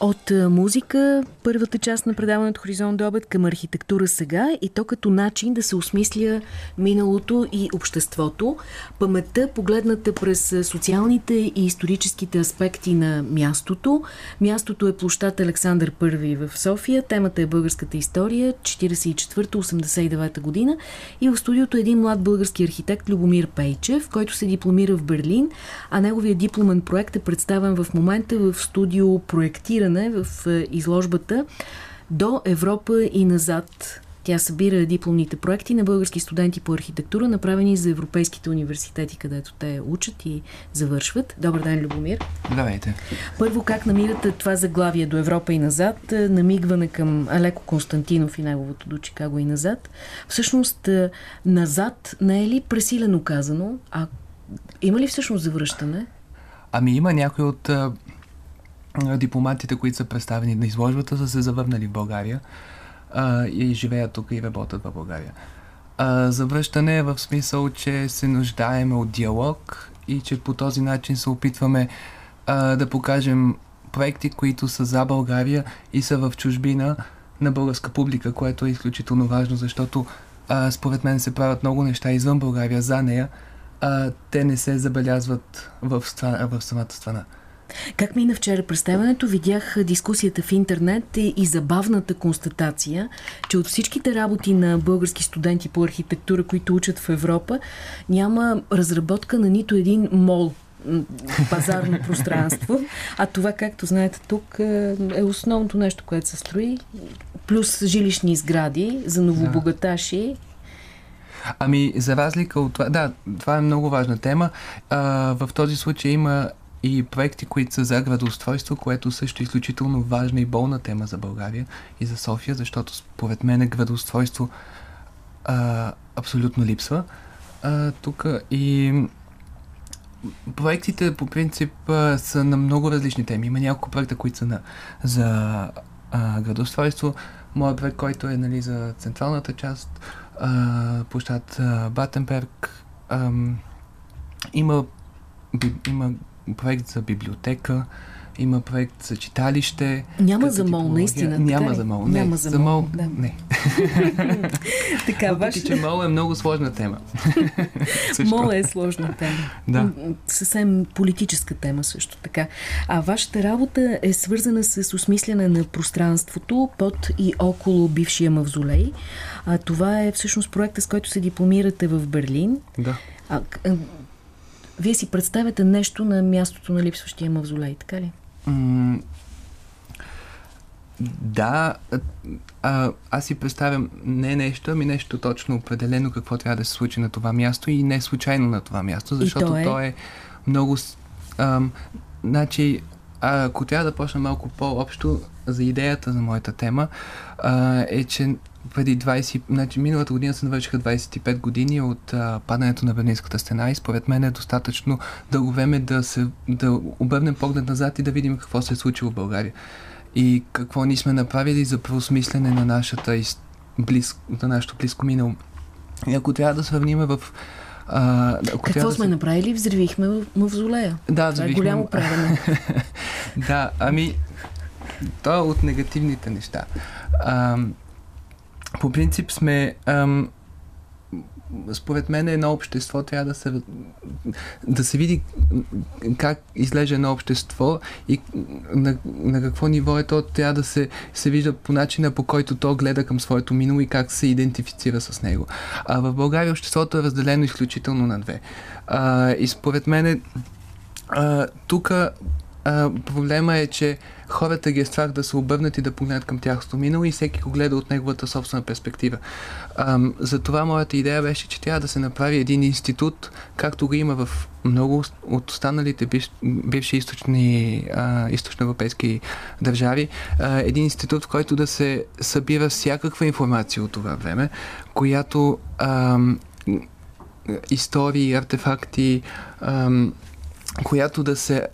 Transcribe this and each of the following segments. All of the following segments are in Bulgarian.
От музика, първата част на предаването Хоризонт до обед към архитектура сега и то като начин да се осмисля миналото и обществото. Паметта, погледната през социалните и историческите аспекти на мястото. Мястото е площад Александър I в София. Темата е българската история, 44-89 година. И в студиото е един млад български архитект Любомир Пейчев, който се дипломира в Берлин, а неговият дипломен проект е представен в момента в студио Проектира разбиране в е, изложбата до Европа и назад. Тя събира дипломните проекти на български студенти по архитектура, направени за европейските университети, където те учат и завършват. Добър ден, Любомир. Здравейте. Първо, как намирате това заглавие до Европа и назад, е, намигване към Алеко Константинов и неговото до Чикаго и назад? Всъщност, е, назад не е ли пресилено казано, а има ли всъщност завръщане? Ами има някои от дипломатите, които са представени на изложбата, са се завърнали в България а, и живеят тук и работят в България. А, завръщане е в смисъл, че се нуждаем от диалог и че по този начин се опитваме а, да покажем проекти, които са за България и са в чужбина на българска публика, което е изключително важно, защото а, според мен се правят много неща извън България за нея, а те не се забелязват в, страна, в самата страна. Как мина вчера представянето? Видях дискусията в интернет и забавната констатация, че от всичките работи на български студенти по архитектура, които учат в Европа, няма разработка на нито един мол пазарно пространство. А това, както знаете тук, е основното нещо, което се строи. Плюс жилищни сгради за новобогаташи. Ами, за разлика от това, да, това е много важна тема. А, в този случай има и проекти, които са за градоустройство, което също е изключително важна и болна тема за България и за София, защото според мен градоустройство а, абсолютно липсва тук и проектите по принцип са на много различни теми. Има няколко проекта, които са на, за а, градоустройство. Моят проект, който е нали, за централната част, а, площад Батенберг, има, има проект за библиотека, има проект за читалище. Няма за мол, наистина. Няма така за мол, не. Няма за, за мол, да. не. така, Въпреки, ваш... че мол е много сложна тема. мол е сложна тема. Да. Съвсем политическа тема също така. А вашата работа е свързана с осмисляне на пространството под и около бившия мавзолей. А това е всъщност проекта, с който се дипломирате в Берлин. Да. А, вие си представяте нещо на мястото на липсващия мавзолей, така ли? М- да, а, аз си представям не нещо, ами нещо точно определено какво трябва да се случи на това място и не случайно на това място, защото то е, то е много... А, значи, ако трябва да почна малко по-общо за идеята за моята тема, а, е, че преди 20, значи миналата година се навършиха 25 години от а, падането на Берлинската стена и според мен е достатъчно дълго време да, се, да обърнем поглед назад и да видим какво се е случило в България. И какво ние сме направили за преосмислене на, нашата, близ, на нашето близко минало. И ако трябва да сравним в а, Какво сме да... направили? Взривихме мавзолея. Да, Това е голямо правене. да, ами то е от негативните неща. А, по принцип сме ам, според мен едно общество трябва да се, да се види как изглежда едно общество и на, на какво ниво е то, трябва да се, се вижда по начина по който то гледа към своето минало и как се идентифицира с него. А в България обществото е разделено изключително на две. А, и според мен тук проблема е, че хората ги е страх да се обърнат и да погледнат към тяхното минало и всеки го гледа от неговата собствена перспектива. А, затова моята идея беше, че трябва да се направи един институт, както го има в много от останалите бив, бивши източни, а, източноевропейски държави, а, един институт, в който да се събира всякаква информация от това време, която а, истории, артефакти, а, която да се,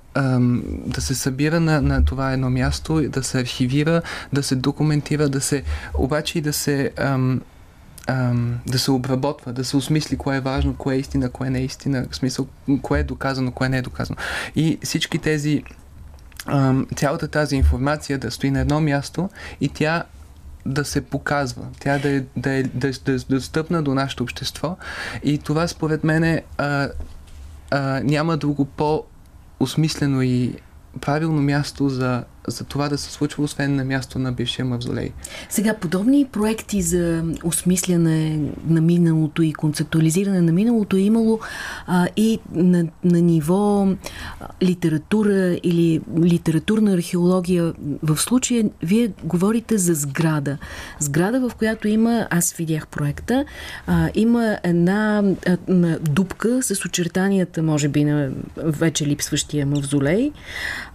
да се събира на, на това едно място, да се архивира, да се документира, да се, обаче и да се, ам, ам, да се обработва, да се осмисли кое е важно, кое е истина, кое не е истина, в смисъл, кое е доказано, кое не е доказано. И всички тези цялата тази информация да стои на едно място и тя да се показва, тя да е, да е, да е, да е достъпна до нашето общество. И това според мен е, а, а, няма друго по-осмислено и правилно място за за това да се случва, освен на място на бившия мавзолей. Сега, подобни проекти за осмисляне на миналото и концептуализиране на миналото е имало а, и на, на ниво литература или литературна археология. В случая вие говорите за сграда. Сграда, в която има, аз видях проекта, а, има една а, на дупка с очертанията, може би, на вече липсващия мавзолей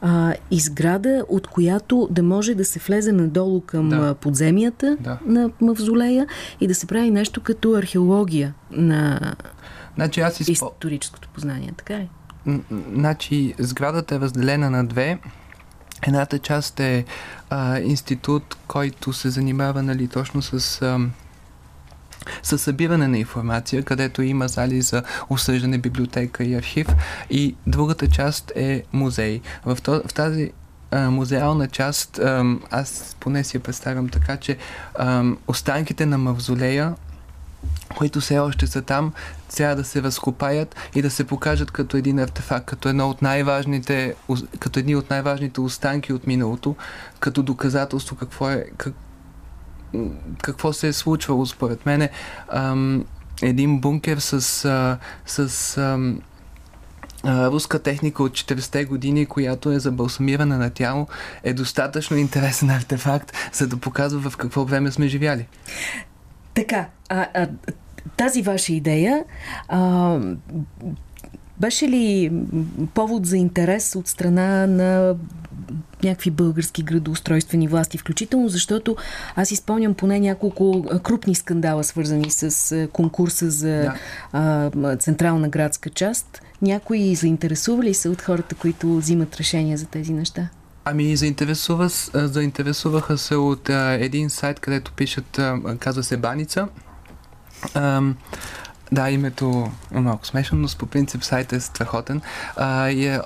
а, и сграда от която да може да се влезе надолу към да. подземията да. на мавзолея и да се прави нещо като археология на значи, аз изпо... историческото познание. Така ли? Значи, сградата е разделена на две. Едната част е а, институт, който се занимава нали, точно с... А, със събиране на информация, където има зали за осъждане, библиотека и архив. И другата част е музей. В, в тази музеална част, аз поне си я представям така, че останките на мавзолея които все още са там, трябва да се възкопаят и да се покажат като един артефакт, като едно от най-важните, като едни от най-важните останки от миналото, като доказателство какво е, как, какво се е случвало според мен. един бункер с, а, с руска техника от 40-те години, която е за балсамиране на тяло, е достатъчно интересен артефакт, за да показва в какво време сме живяли. Така, а, а, тази ваша идея а, беше ли повод за интерес от страна на някакви български градоустройствени власти, включително защото аз изпълням поне няколко крупни скандала, свързани с конкурса за да. а, централна градска част. Някои заинтересували се от хората, които взимат решения за тези неща? Ами, заинтересува, заинтересуваха се от а, един сайт, където пишат, а, казва се Баница. А, да, името е малко смешно, но по принцип сайт е страхотен. А, е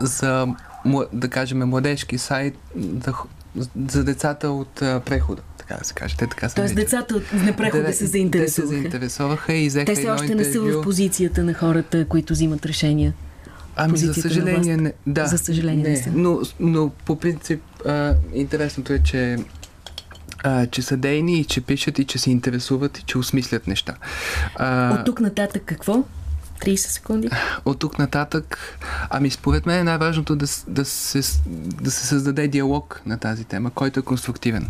за, да кажем, младежки сайт за, за децата от а, прехода така да се каже. Те така Тоест децата от непрехода да, се заинтересуваха. Те се заинтересуваха и взеха Те все още не са в позицията на хората, които взимат решения. Ами, за съжаление, не. Да, за съжаление не, не са. Но, но по принцип, а, интересното е, че а, че са дейни и че пишат и че се интересуват и че осмислят неща. А, От тук нататък какво? 30 секунди. От тук нататък, ами според мен е най-важното да, да, се, да се създаде диалог на тази тема, който е конструктивен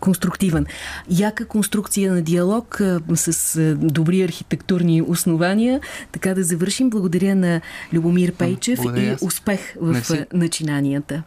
конструктивен. Яка конструкция на диалог с добри архитектурни основания. Така да завършим. Благодаря на Любомир Пейчев и успех в Мерси. начинанията.